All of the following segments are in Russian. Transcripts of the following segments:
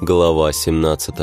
Глава 17.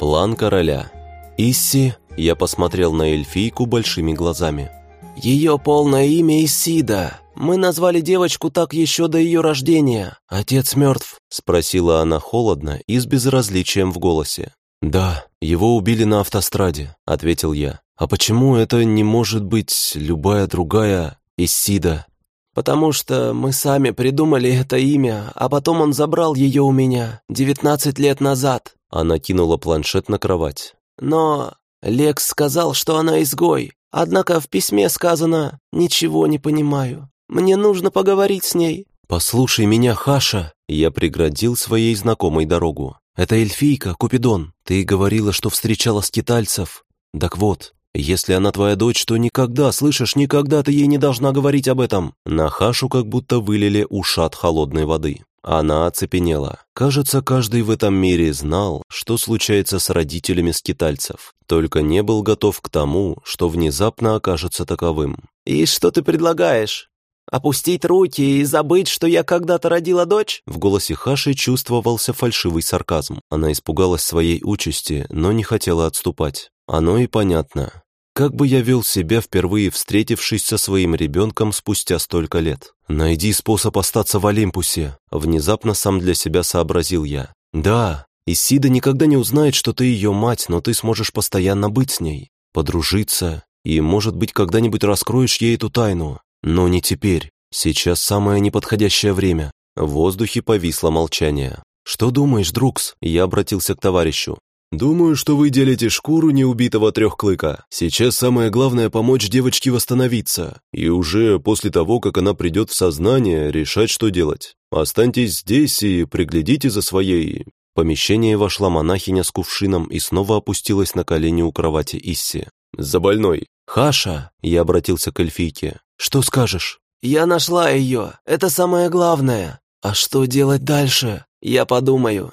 План короля. Исси, я посмотрел на эльфийку большими глазами. «Ее полное имя Исида. Мы назвали девочку так еще до ее рождения. Отец мертв», — спросила она холодно и с безразличием в голосе. «Да, его убили на автостраде», — ответил я. «А почему это не может быть любая другая Исида?» «Потому что мы сами придумали это имя, а потом он забрал ее у меня девятнадцать лет назад». Она кинула планшет на кровать. «Но Лекс сказал, что она изгой, однако в письме сказано «ничего не понимаю». Мне нужно поговорить с ней». «Послушай меня, Хаша!» Я преградил своей знакомой дорогу. «Это эльфийка, Купидон. Ты говорила, что встречала скитальцев. Так вот, если она твоя дочь, то никогда, слышишь, никогда ты ей не должна говорить об этом». На Хашу как будто вылили ушат холодной воды. Она оцепенела. Кажется, каждый в этом мире знал, что случается с родителями скитальцев, только не был готов к тому, что внезапно окажется таковым. «И что ты предлагаешь? Опустить руки и забыть, что я когда-то родила дочь?» В голосе Хаши чувствовался фальшивый сарказм. Она испугалась своей участи, но не хотела отступать. Оно и понятно. Как бы я вел себя, впервые встретившись со своим ребенком спустя столько лет? Найди способ остаться в Олимпусе. Внезапно сам для себя сообразил я. Да, Исида никогда не узнает, что ты ее мать, но ты сможешь постоянно быть с ней, подружиться, и, может быть, когда-нибудь раскроешь ей эту тайну. Но не теперь. Сейчас самое неподходящее время. В воздухе повисло молчание. «Что думаешь, Друкс?» Я обратился к товарищу. «Думаю, что вы делите шкуру неубитого трехклыка. Сейчас самое главное – помочь девочке восстановиться. И уже после того, как она придет в сознание, решать, что делать. Останьтесь здесь и приглядите за своей...» В помещение вошла монахиня с кувшином и снова опустилась на колени у кровати Исси. «За больной!» «Хаша!» – я обратился к эльфийке. «Что скажешь?» «Я нашла ее. Это самое главное. А что делать дальше? Я подумаю».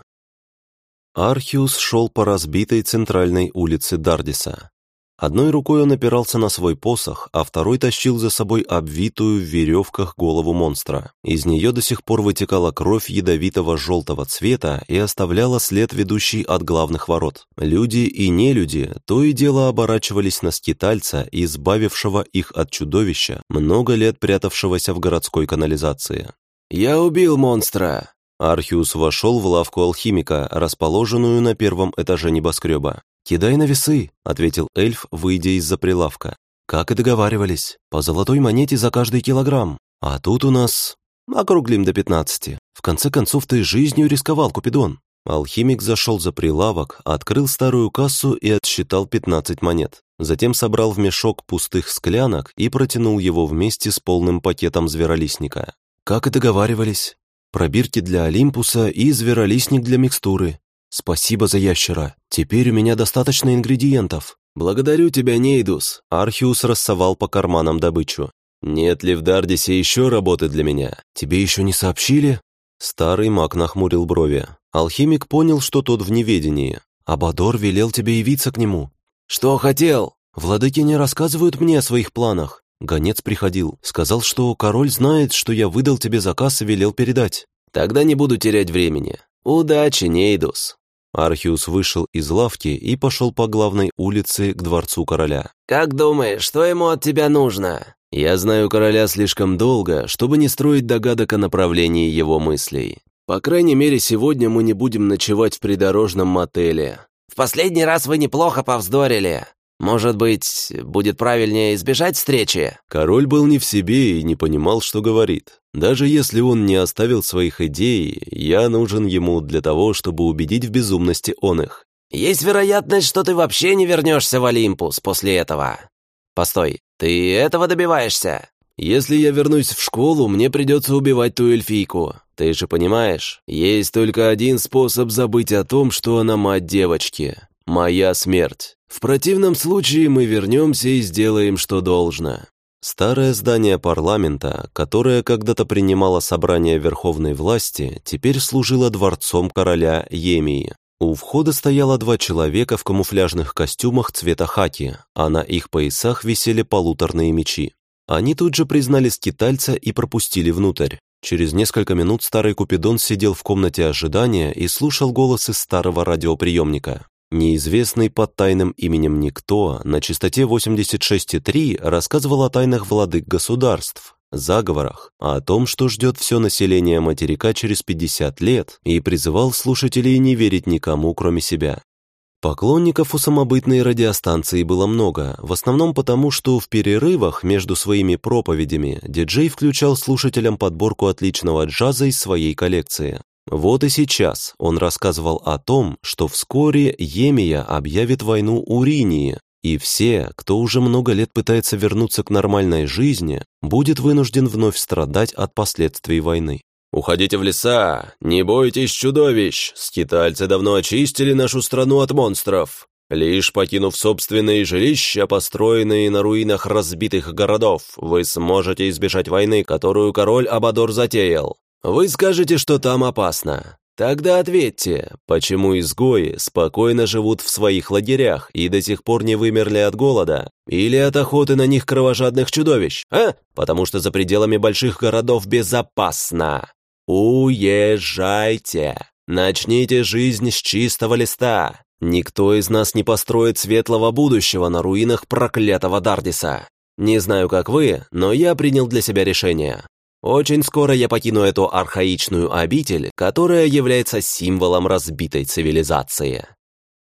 Архиус шел по разбитой центральной улице Дардиса. Одной рукой он опирался на свой посох, а второй тащил за собой обвитую в веревках голову монстра. Из нее до сих пор вытекала кровь ядовитого желтого цвета и оставляла след, ведущий от главных ворот. Люди и нелюди то и дело оборачивались на скитальца, избавившего их от чудовища, много лет прятавшегося в городской канализации. «Я убил монстра!» Архиус вошел в лавку алхимика, расположенную на первом этаже небоскреба. «Кидай на весы», — ответил эльф, выйдя из-за прилавка. «Как и договаривались, по золотой монете за каждый килограмм. А тут у нас... округлим до пятнадцати. В конце концов, ты жизнью рисковал, Купидон». Алхимик зашел за прилавок, открыл старую кассу и отсчитал 15 монет. Затем собрал в мешок пустых склянок и протянул его вместе с полным пакетом зверолистника. «Как и договаривались, пробирки для Олимпуса и зверолистник для микстуры. Спасибо за ящера. Теперь у меня достаточно ингредиентов. Благодарю тебя, Нейдус. Архиус рассовал по карманам добычу. Нет ли в Дардисе еще работы для меня? Тебе еще не сообщили? Старый маг нахмурил брови. Алхимик понял, что тот в неведении. Абадор велел тебе явиться к нему. Что хотел? Владыки не рассказывают мне о своих планах. Гонец приходил, сказал, что король знает, что я выдал тебе заказ и велел передать. Тогда не буду терять времени. Удачи, Нейдус. Архиус вышел из лавки и пошел по главной улице к дворцу короля. «Как думаешь, что ему от тебя нужно?» «Я знаю короля слишком долго, чтобы не строить догадок о направлении его мыслей. По крайней мере, сегодня мы не будем ночевать в придорожном мотеле». «В последний раз вы неплохо повздорили. Может быть, будет правильнее избежать встречи?» Король был не в себе и не понимал, что говорит. Даже если он не оставил своих идей, я нужен ему для того, чтобы убедить в безумности он их. «Есть вероятность, что ты вообще не вернешься в Олимпус после этого. Постой, ты этого добиваешься?» «Если я вернусь в школу, мне придется убивать ту эльфийку. Ты же понимаешь, есть только один способ забыть о том, что она мать девочки. Моя смерть. В противном случае мы вернемся и сделаем, что должно». Старое здание парламента, которое когда-то принимало собрание верховной власти, теперь служило дворцом короля Емии. У входа стояло два человека в камуфляжных костюмах цвета хаки, а на их поясах висели полуторные мечи. Они тут же признали скитальца и пропустили внутрь. Через несколько минут старый Купидон сидел в комнате ожидания и слушал голос из старого радиоприемника. Неизвестный под тайным именем никто на частоте 86,3 рассказывал о тайнах владык государств, заговорах, о том, что ждет все население материка через 50 лет, и призывал слушателей не верить никому, кроме себя. Поклонников у самобытной радиостанции было много, в основном потому, что в перерывах между своими проповедями диджей включал слушателям подборку отличного джаза из своей коллекции. Вот и сейчас он рассказывал о том, что вскоре Емия объявит войну Уринии, и все, кто уже много лет пытается вернуться к нормальной жизни, будет вынужден вновь страдать от последствий войны. «Уходите в леса! Не бойтесь чудовищ! Скитальцы давно очистили нашу страну от монстров! Лишь покинув собственные жилища, построенные на руинах разбитых городов, вы сможете избежать войны, которую король Абадор затеял. Вы скажете, что там опасно. Тогда ответьте, почему изгои спокойно живут в своих лагерях и до сих пор не вымерли от голода? Или от охоты на них кровожадных чудовищ, а? Потому что за пределами больших городов безопасно. Уезжайте! Начните жизнь с чистого листа. Никто из нас не построит светлого будущего на руинах проклятого Дардиса. Не знаю, как вы, но я принял для себя решение. Очень скоро я покину эту архаичную обитель, которая является символом разбитой цивилизации.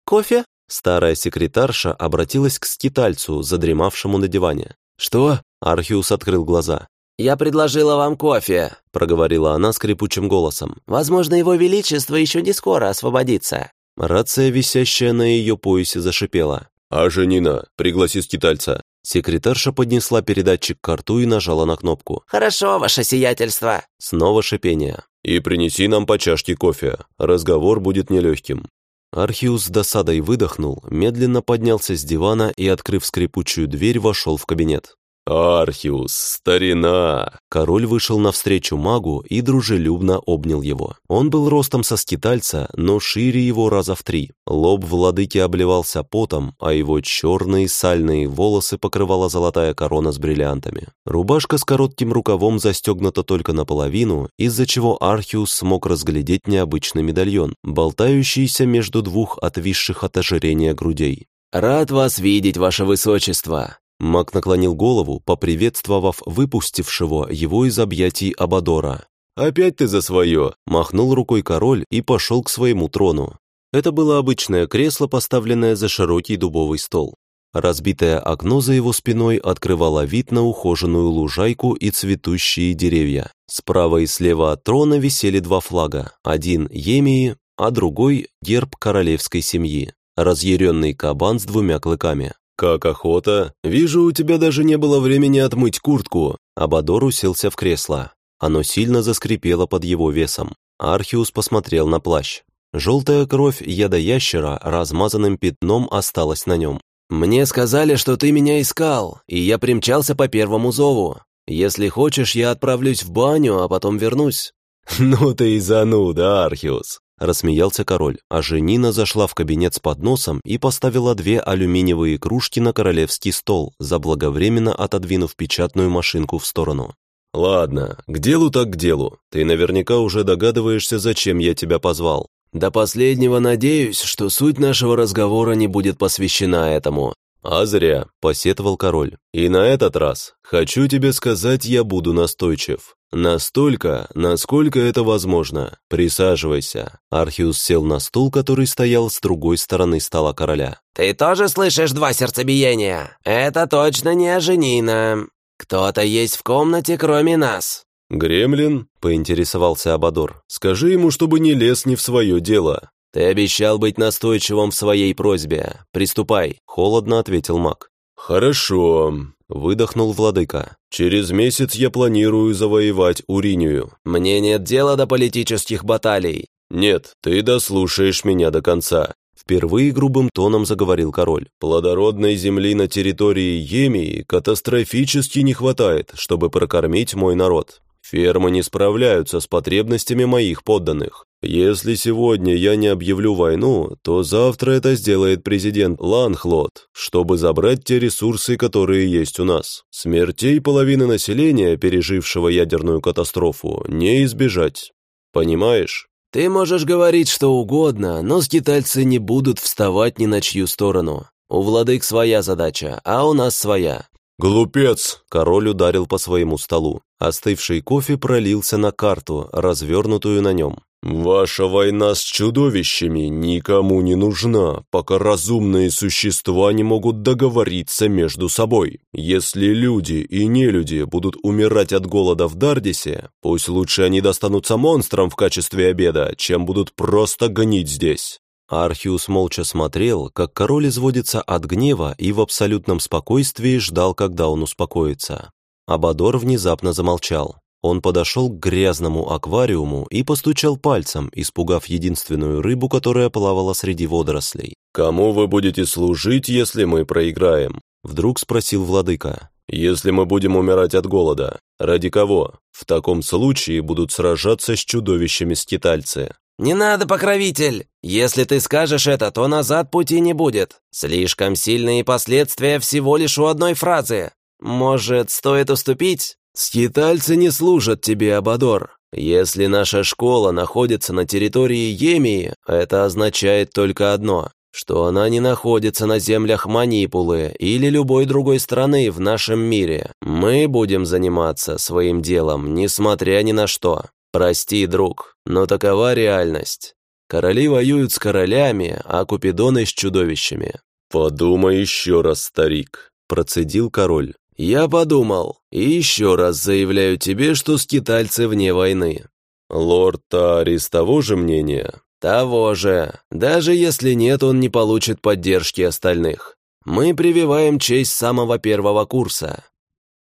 «Кофе?» Старая секретарша обратилась к скитальцу, задремавшему на диване. «Что?» Архиус открыл глаза. «Я предложила вам кофе», — проговорила она скрипучим голосом. «Возможно, его величество еще не скоро освободится». Рация, висящая на ее поясе, зашипела. «А Женина, пригласи скитальца». Секретарша поднесла передатчик к рту и нажала на кнопку. «Хорошо, ваше сиятельство». Снова шипение. «И принеси нам по чашке кофе. Разговор будет нелегким». Архиус с досадой выдохнул, медленно поднялся с дивана и, открыв скрипучую дверь, вошел в кабинет. «Архиус, старина!» Король вышел навстречу магу и дружелюбно обнял его. Он был ростом со скитальца, но шире его раза в три. Лоб владыки обливался потом, а его черные сальные волосы покрывала золотая корона с бриллиантами. Рубашка с коротким рукавом застегнута только наполовину, из-за чего Архиус смог разглядеть необычный медальон, болтающийся между двух отвисших от ожирения грудей. «Рад вас видеть, ваше высочество!» Маг наклонил голову, поприветствовав выпустившего его из объятий Абадора. «Опять ты за свое!» – махнул рукой король и пошел к своему трону. Это было обычное кресло, поставленное за широкий дубовый стол. Разбитое окно за его спиной открывало вид на ухоженную лужайку и цветущие деревья. Справа и слева от трона висели два флага, один – Емии, а другой – герб королевской семьи, разъяренный кабан с двумя клыками. «Как охота? Вижу, у тебя даже не было времени отмыть куртку». Абадор уселся в кресло. Оно сильно заскрипело под его весом. Архиус посмотрел на плащ. Желтая кровь ядоящера размазанным пятном осталась на нем. «Мне сказали, что ты меня искал, и я примчался по первому зову. Если хочешь, я отправлюсь в баню, а потом вернусь». «Ну ты и зануда, Архиус!» Рассмеялся король, а Женина зашла в кабинет с подносом и поставила две алюминиевые кружки на королевский стол, заблаговременно отодвинув печатную машинку в сторону. «Ладно, к делу так к делу. Ты наверняка уже догадываешься, зачем я тебя позвал. До последнего надеюсь, что суть нашего разговора не будет посвящена этому. «А зря», — посетовал король. «И на этот раз, хочу тебе сказать, я буду настойчив. Настолько, насколько это возможно. Присаживайся». Архиус сел на стул, который стоял с другой стороны стола короля. «Ты тоже слышишь два сердцебиения? Это точно не Аженина. Кто-то есть в комнате, кроме нас». «Гремлин?» — поинтересовался Абадор. «Скажи ему, чтобы не лез не в свое дело. «Ты обещал быть настойчивым в своей просьбе. Приступай», — холодно ответил маг. «Хорошо», — выдохнул владыка. «Через месяц я планирую завоевать Уринию. Мне нет дела до политических баталий. Нет, ты дослушаешь меня до конца». Впервые грубым тоном заговорил король. «Плодородной земли на территории Емии катастрофически не хватает, чтобы прокормить мой народ. Фермы не справляются с потребностями моих подданных. Если сегодня я не объявлю войну, то завтра это сделает президент Ланхлот, чтобы забрать те ресурсы, которые есть у нас. Смертей половины населения, пережившего ядерную катастрофу, не избежать. Понимаешь? Ты можешь говорить что угодно, но скитальцы не будут вставать ни на чью сторону. У владык своя задача, а у нас своя. «Глупец!» — король ударил по своему столу. Остывший кофе пролился на карту, развернутую на нем. «Ваша война с чудовищами никому не нужна, пока разумные существа не могут договориться между собой. Если люди и нелюди будут умирать от голода в Дардисе, пусть лучше они достанутся монстрам в качестве обеда, чем будут просто гнить здесь. Архиус молча смотрел, как король изводится от гнева и в абсолютном спокойствии ждал, когда он успокоится. Абадор внезапно замолчал. Он подошел к грязному аквариуму и постучал пальцем, испугав единственную рыбу, которая плавала среди водорослей. «Кому вы будете служить, если мы проиграем?» Вдруг спросил владыка. «Если мы будем умирать от голода. Ради кого? В таком случае будут сражаться с чудовищами-скитальцы. «Не надо, покровитель! Если ты скажешь это, то назад пути не будет. Слишком сильные последствия всего лишь у одной фразы. Может, стоит уступить?» «Скитальцы не служат тебе, Абадор. Если наша школа находится на территории Емии, это означает только одно, что она не находится на землях Манипулы или любой другой страны в нашем мире. Мы будем заниматься своим делом, несмотря ни на что. Прости, друг, но такова реальность. Короли воюют с королями, а Купидоны с чудовищами. «Подумай еще раз, старик», — процедил король. «Я подумал, и еще раз заявляю тебе, что скитальцы вне войны». «Лорд Тарис того же мнения?» «Того же. Даже если нет, он не получит поддержки остальных. Мы прививаем честь самого первого курса.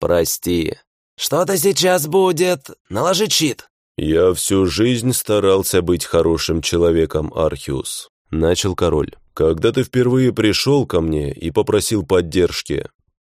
Прости». «Что-то сейчас будет. Наложи щит». «Я всю жизнь старался быть хорошим человеком, Архиус», — начал король. «Когда ты впервые пришел ко мне и попросил поддержки,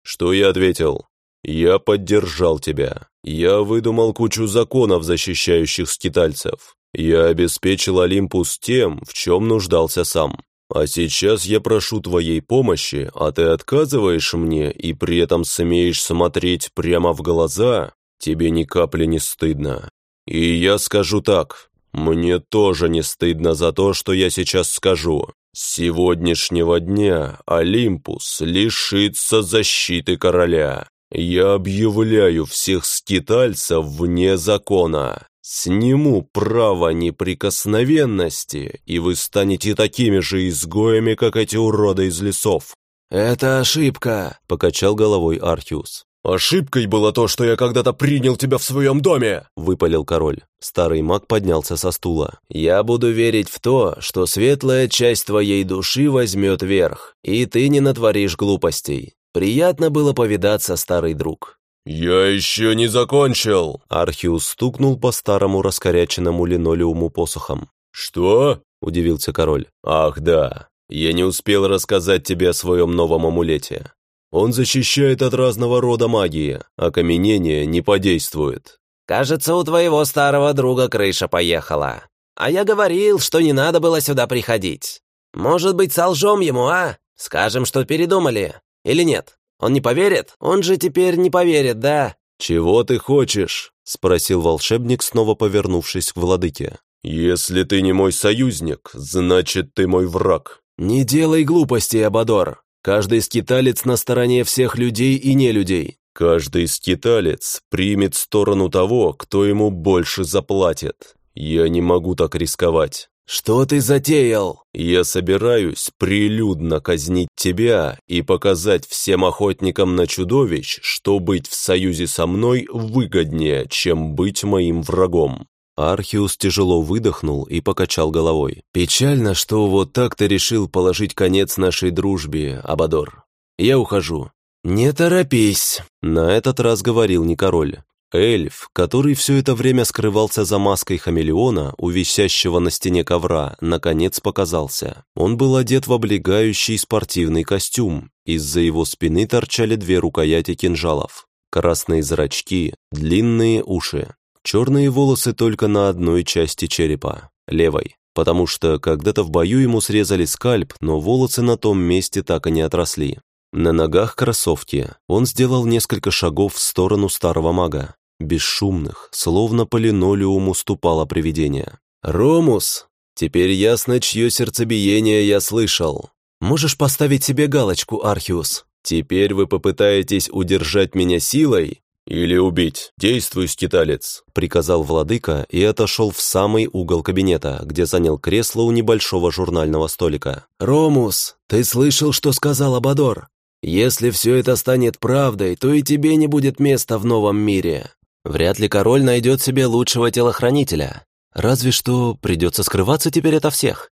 что я ответил? Я поддержал тебя. Я выдумал кучу законов, защищающих скитальцев. Я обеспечил Олимпус тем, в чем нуждался сам. А сейчас я прошу твоей помощи, а ты отказываешь мне и при этом смеешь смотреть прямо в глаза? Тебе ни капли не стыдно. И я скажу так, мне тоже не стыдно за то, что я сейчас скажу. С сегодняшнего дня Олимпус лишится защиты короля. Я объявляю всех скитальцев вне закона. Сниму право неприкосновенности, и вы станете такими же изгоями, как эти уроды из лесов». «Это ошибка», — покачал головой Архиус. «Ошибкой было то, что я когда-то принял тебя в своем доме!» — выпалил король. Старый маг поднялся со стула. «Я буду верить в то, что светлая часть твоей души возьмет верх, и ты не натворишь глупостей. Приятно было повидаться, старый друг». «Я еще не закончил!» Архиус стукнул по старому раскоряченному линолеуму посохом. «Что?» — удивился король. «Ах да, я не успел рассказать тебе о своем новом амулете. Он защищает от разного рода магии, окаменение не подействует. Кажется, у твоего старого друга крыша поехала. А я говорил, что не надо было сюда приходить. Может быть, солжем ему, а? Скажем, что передумали. Или нет? Он не поверит? Он же теперь не поверит, да? «Чего ты хочешь?» — спросил волшебник, снова повернувшись к владыке. «Если ты не мой союзник, значит, ты мой враг». «Не делай глупостей, Абадор. Каждый скиталец на стороне всех людей и нелюдей. Каждый скиталец примет сторону того, кто ему больше заплатит. Я не могу так рисковать. «Что ты затеял?» «Я собираюсь прилюдно казнить тебя и показать всем охотникам на чудовищ, что быть в союзе со мной выгоднее, чем быть моим врагом. Архиус тяжело выдохнул и покачал головой. «Печально, что вот так ты решил положить конец нашей дружбе, Абадор. Я ухожу». «Не торопись», — на этот раз говорил не король. Эльф, который все это время скрывался за маской хамелеона, у висящего на стене ковра, наконец показался. Он был одет в облегающий спортивный костюм. Из-за его спины торчали две рукояти кинжалов. Красные зрачки, длинные уши. Черные волосы только на одной части черепа, левой, потому что когда-то в бою ему срезали скальп, но волосы на том месте так и не отросли. На ногах кроссовки он сделал несколько шагов в сторону старого мага. Бесшумных, словно по линолеуму ступало привидение. «Ромус! Теперь ясно, чье сердцебиение я слышал. Можешь поставить себе галочку, Архиус. Теперь вы попытаетесь удержать меня силой или убить. Действуй, скиталец!» приказал владыка и отошел в самый угол кабинета, где занял кресло у небольшого журнального столика. «Ромус, ты слышал, что сказал Абадор? Если все это станет правдой, то и тебе не будет места в новом мире. Вряд ли король найдет себе лучшего телохранителя. Разве что придется скрываться теперь ото всех.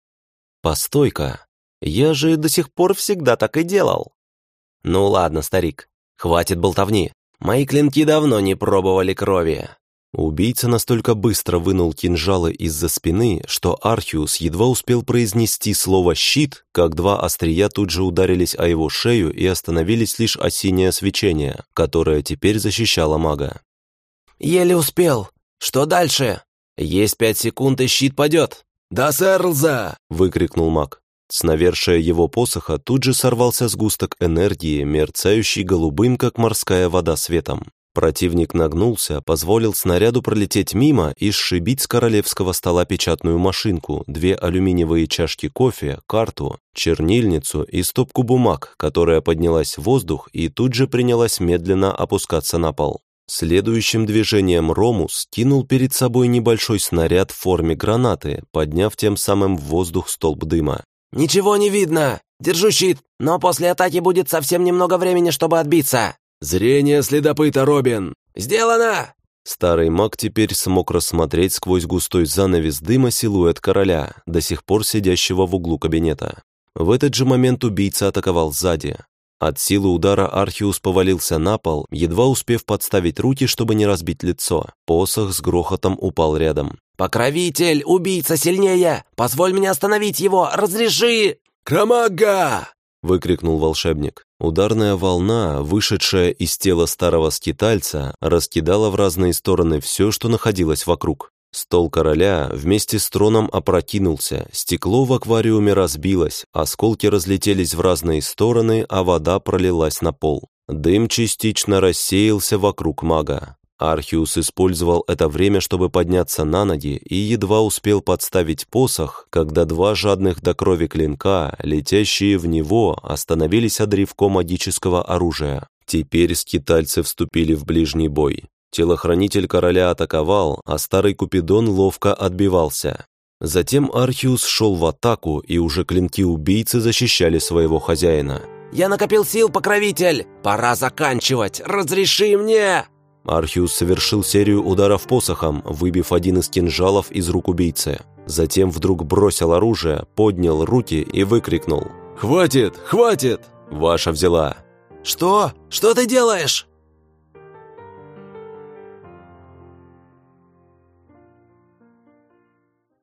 Постой-ка, я же до сих пор всегда так и делал. Ну ладно, старик, хватит болтовни. Мои клинки давно не пробовали крови. Убийца настолько быстро вынул кинжалы из-за спины, что Архиус едва успел произнести слово «щит», как два острия тут же ударились о его шею и остановились лишь о синее свечение, которое теперь защищало мага. «Еле успел. Что дальше?» «Есть пять секунд, и щит падет!» «Да, сэрлза!» — выкрикнул маг. С навершия его посоха тут же сорвался сгусток энергии, мерцающий голубым, как морская вода, светом. Противник нагнулся, позволил снаряду пролететь мимо и сшибить с королевского стола печатную машинку, две алюминиевые чашки кофе, карту, чернильницу и стопку бумаг, которая поднялась в воздух и тут же принялась медленно опускаться на пол. Следующим движением Ромус кинул перед собой небольшой снаряд в форме гранаты, подняв тем самым в воздух столб дыма. «Ничего не видно! Держу щит, но после атаки будет совсем немного времени, чтобы отбиться!» «Зрение следопыта, Робин!» «Сделано!» Старый маг теперь смог рассмотреть сквозь густой занавес дыма силуэт короля, до сих пор сидящего в углу кабинета. В этот же момент убийца атаковал сзади. От силы удара Архиус повалился на пол, едва успев подставить руки, чтобы не разбить лицо. Посох с грохотом упал рядом. «Покровитель! Убийца сильнее! Позволь мне остановить его! Разреши!» «Крамага!» — выкрикнул волшебник. Ударная волна, вышедшая из тела старого скитальца, раскидала в разные стороны все, что находилось вокруг. Стол короля вместе с троном опрокинулся, стекло в аквариуме разбилось, осколки разлетелись в разные стороны, а вода пролилась на пол. Дым частично рассеялся вокруг мага. Архиус использовал это время, чтобы подняться на ноги и едва успел подставить посох, когда два жадных до крови клинка, летящие в него, остановились от древко магического оружия. Теперь скитальцы вступили в ближний бой. Телохранитель короля атаковал, а старый Купидон ловко отбивался. Затем Архиус шел в атаку, и уже клинки убийцы защищали своего хозяина. «Я накопил сил, покровитель! Пора заканчивать! Разреши мне!» Архиус совершил серию ударов посохом, выбив один из кинжалов из рук убийцы. Затем вдруг бросил оружие, поднял руки и выкрикнул. «Хватит! Хватит!» «Ваша взяла!» «Что? Что ты делаешь?»